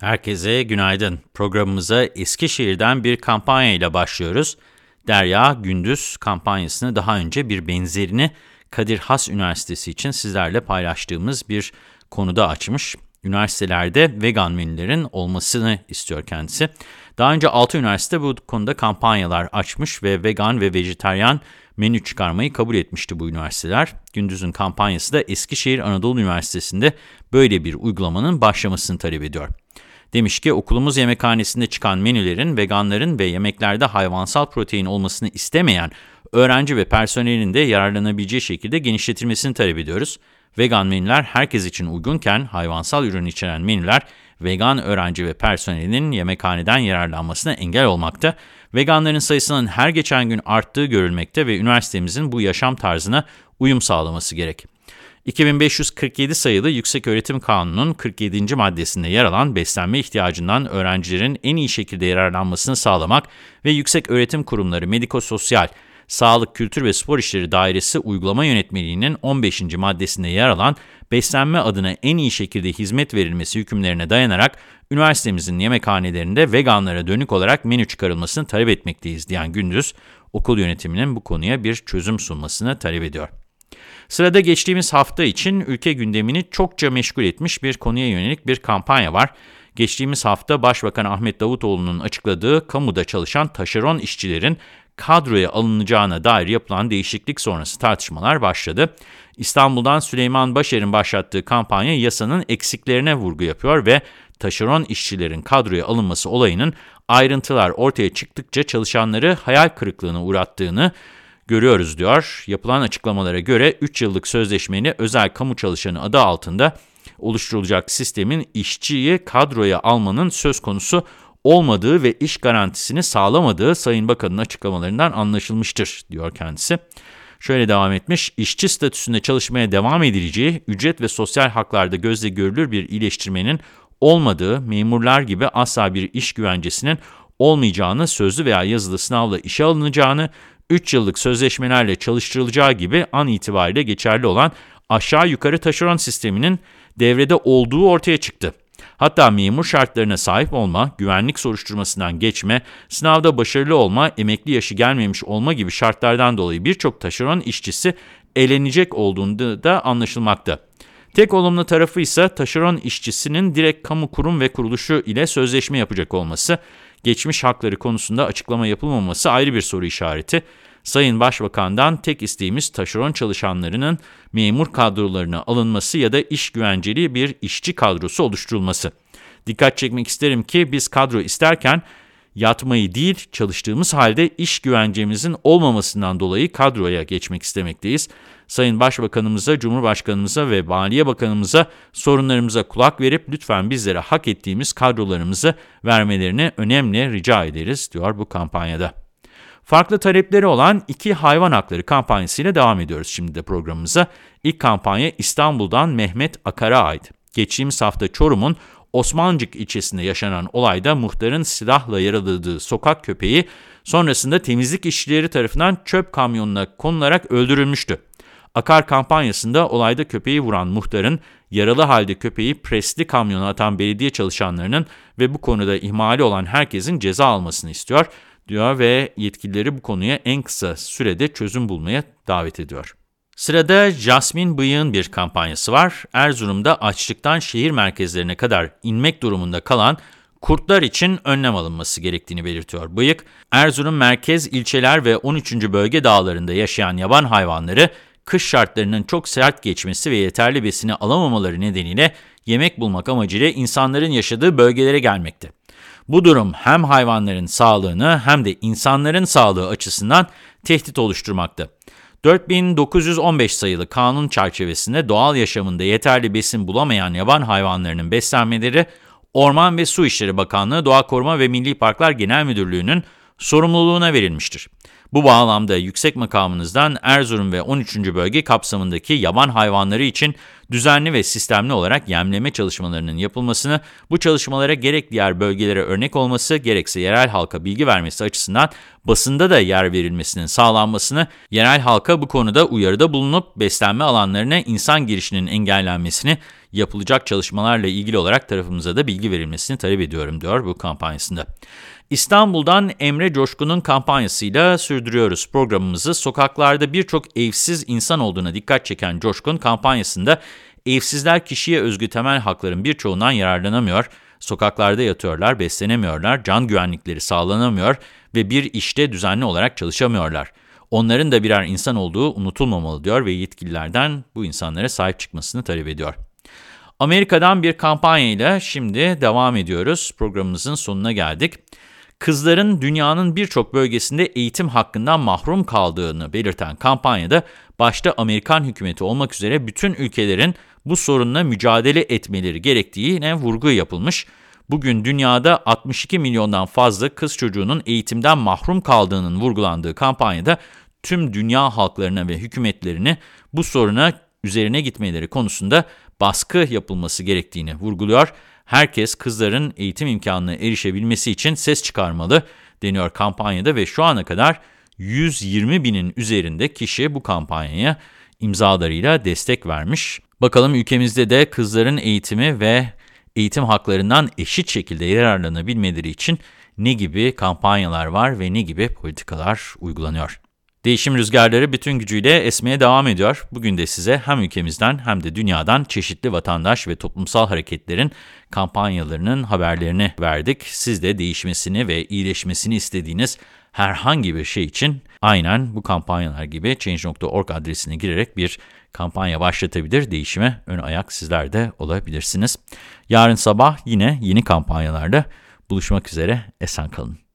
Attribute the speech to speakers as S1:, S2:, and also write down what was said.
S1: Herkese günaydın. Programımıza Eskişehir'den bir kampanya ile başlıyoruz. Derya Gündüz kampanyasını daha önce bir benzerini Kadir Has Üniversitesi için sizlerle paylaştığımız bir konuda açmış. Üniversitelerde vegan menülerin olmasını istiyor kendisi. Daha önce 6 üniversite bu konuda kampanyalar açmış ve vegan ve vejetaryen menü çıkarmayı kabul etmişti bu üniversiteler. Gündüz'ün kampanyası da Eskişehir Anadolu Üniversitesi'nde böyle bir uygulamanın başlamasını talep ediyor. Demiş ki okulumuz yemekhanesinde çıkan menülerin veganların ve yemeklerde hayvansal protein olmasını istemeyen öğrenci ve personelin de yararlanabileceği şekilde genişletilmesini talep ediyoruz. Vegan menüler herkes için uygunken hayvansal ürün içeren menüler vegan öğrenci ve personelinin yemekhaneden yararlanmasına engel olmakta. Veganların sayısının her geçen gün arttığı görülmekte ve üniversitemizin bu yaşam tarzına uyum sağlaması gerek. 2547 sayılı Yükseköğretim Kanunu'nun 47. maddesinde yer alan beslenme ihtiyacından öğrencilerin en iyi şekilde yararlanmasını sağlamak ve Yüksek Öğretim Kurumları Medikososyal, Sağlık, Kültür ve Spor İşleri Dairesi Uygulama Yönetmeliği'nin 15. maddesinde yer alan beslenme adına en iyi şekilde hizmet verilmesi hükümlerine dayanarak üniversitemizin yemekhanelerinde veganlara dönük olarak menü çıkarılmasını talep etmekteyiz diyen Gündüz, okul yönetiminin bu konuya bir çözüm sunmasını talep ediyor. Sırada geçtiğimiz hafta için ülke gündemini çokça meşgul etmiş bir konuya yönelik bir kampanya var. Geçtiğimiz hafta Başbakan Ahmet Davutoğlu'nun açıkladığı kamuda çalışan taşeron işçilerin kadroya alınacağına dair yapılan değişiklik sonrası tartışmalar başladı. İstanbul'dan Süleyman Başer'in başlattığı kampanya yasanın eksiklerine vurgu yapıyor ve taşeron işçilerin kadroya alınması olayının ayrıntılar ortaya çıktıkça çalışanları hayal kırıklığına uğrattığını görüyoruz diyor. Yapılan açıklamalara göre 3 yıllık sözleşmeli özel kamu çalışanı adı altında oluşturulacak sistemin işçiyi kadroya almanın söz konusu olmadığı ve iş garantisini sağlamadığı Sayın Bakan'ın açıklamalarından anlaşılmıştır, diyor kendisi. Şöyle devam etmiş, işçi statüsünde çalışmaya devam edileceği, ücret ve sosyal haklarda gözle görülür bir iyileştirmenin olmadığı, memurlar gibi asla bir iş güvencesinin olmayacağını, sözlü veya yazılı sınavla işe alınacağını, 3 yıllık sözleşmelerle çalıştırılacağı gibi an itibariyle geçerli olan aşağı yukarı taşeron sisteminin devrede olduğu ortaya çıktı. Hatta memur şartlarına sahip olma, güvenlik soruşturmasından geçme, sınavda başarılı olma, emekli yaşı gelmemiş olma gibi şartlardan dolayı birçok taşeron işçisi elenecek olduğunda da anlaşılmakta. Tek olumlu tarafı ise taşeron işçisinin direkt kamu kurum ve kuruluşu ile sözleşme yapacak olması, geçmiş hakları konusunda açıklama yapılmaması ayrı bir soru işareti. Sayın Başbakan'dan tek isteğimiz taşeron çalışanlarının memur kadrolarına alınması ya da iş güvenceli bir işçi kadrosu oluşturulması. Dikkat çekmek isterim ki biz kadro isterken yatmayı değil, çalıştığımız halde iş güvencemizin olmamasından dolayı kadroya geçmek istemekteyiz. Sayın Başbakanımıza, Cumhurbaşkanımıza ve Maliye Bakanımıza sorunlarımıza kulak verip lütfen bizlere hak ettiğimiz kadrolarımızı vermelerini önemli rica ederiz, diyor bu kampanyada. Farklı talepleri olan iki hayvan hakları kampanyasıyla devam ediyoruz şimdi de programımıza. İlk kampanya İstanbul'dan Mehmet Akar'a ait. Geçtiğimiz hafta Çorum'un Osmancık ilçesinde yaşanan olayda muhtarın silahla yaraladığı sokak köpeği sonrasında temizlik işçileri tarafından çöp kamyonuna konularak öldürülmüştü. Akar kampanyasında olayda köpeği vuran muhtarın yaralı halde köpeği presli kamyona atan belediye çalışanlarının ve bu konuda ihmali olan herkesin ceza almasını istiyor diyor ve yetkilileri bu konuya en kısa sürede çözüm bulmaya davet ediyor. Sırada Jasmine Bıyık'ın bir kampanyası var. Erzurum'da açlıktan şehir merkezlerine kadar inmek durumunda kalan kurtlar için önlem alınması gerektiğini belirtiyor. Bıyık, Erzurum merkez ilçeler ve 13. bölge dağlarında yaşayan yaban hayvanları kış şartlarının çok sert geçmesi ve yeterli besini alamamaları nedeniyle yemek bulmak amacıyla insanların yaşadığı bölgelere gelmekte. Bu durum hem hayvanların sağlığını hem de insanların sağlığı açısından tehdit oluşturmakta. 4915 sayılı kanun çerçevesinde doğal yaşamında yeterli besin bulamayan yaban hayvanlarının beslenmeleri Orman ve Su İşleri Bakanlığı Doğa Koruma ve Milli Parklar Genel Müdürlüğü'nün sorumluluğuna verilmiştir. Bu bağlamda yüksek makamınızdan Erzurum ve 13. bölge kapsamındaki yaban hayvanları için düzenli ve sistemli olarak yemleme çalışmalarının yapılmasını, bu çalışmalara gerek diğer bölgelere örnek olması, gerekse yerel halka bilgi vermesi açısından basında da yer verilmesinin sağlanmasını, yerel halka bu konuda uyarıda bulunup beslenme alanlarına insan girişinin engellenmesini, yapılacak çalışmalarla ilgili olarak tarafımıza da bilgi verilmesini talep ediyorum diyor bu kampanyasında. İstanbul'dan Emre Coşkun'un kampanyasıyla sürdürüyoruz programımızı. Sokaklarda birçok evsiz insan olduğuna dikkat çeken Coşkun kampanyasında evsizler kişiye özgü temel hakların birçoğundan yararlanamıyor, sokaklarda yatıyorlar, beslenemiyorlar, can güvenlikleri sağlanamıyor ve bir işte düzenli olarak çalışamıyorlar. Onların da birer insan olduğu unutulmamalı diyor ve yetkililerden bu insanlara sahip çıkmasını talep ediyor. Amerika'dan bir kampanyayla şimdi devam ediyoruz. Programımızın sonuna geldik. Kızların dünyanın birçok bölgesinde eğitim hakkından mahrum kaldığını belirten kampanyada başta Amerikan hükümeti olmak üzere bütün ülkelerin bu sorunla mücadele etmeleri gerektiğine vurgu yapılmış. Bugün dünyada 62 milyondan fazla kız çocuğunun eğitimden mahrum kaldığının vurgulandığı kampanyada tüm dünya halklarına ve hükümetlerini bu soruna üzerine gitmeleri konusunda baskı yapılması gerektiğini vurguluyor. Herkes kızların eğitim imkanına erişebilmesi için ses çıkarmalı deniyor kampanyada ve şu ana kadar 120 binin üzerinde kişi bu kampanyaya imzalarıyla destek vermiş. Bakalım ülkemizde de kızların eğitimi ve eğitim haklarından eşit şekilde yararlanabilmeleri için ne gibi kampanyalar var ve ne gibi politikalar uygulanıyor? Değişim rüzgarları bütün gücüyle esmeye devam ediyor. Bugün de size hem ülkemizden hem de dünyadan çeşitli vatandaş ve toplumsal hareketlerin kampanyalarının haberlerini verdik. Siz de değişmesini ve iyileşmesini istediğiniz herhangi bir şey için aynen bu kampanyalar gibi Change.org adresine girerek bir kampanya başlatabilir. Değişime ön ayak sizler de olabilirsiniz. Yarın sabah yine yeni kampanyalarda buluşmak üzere. Esen kalın.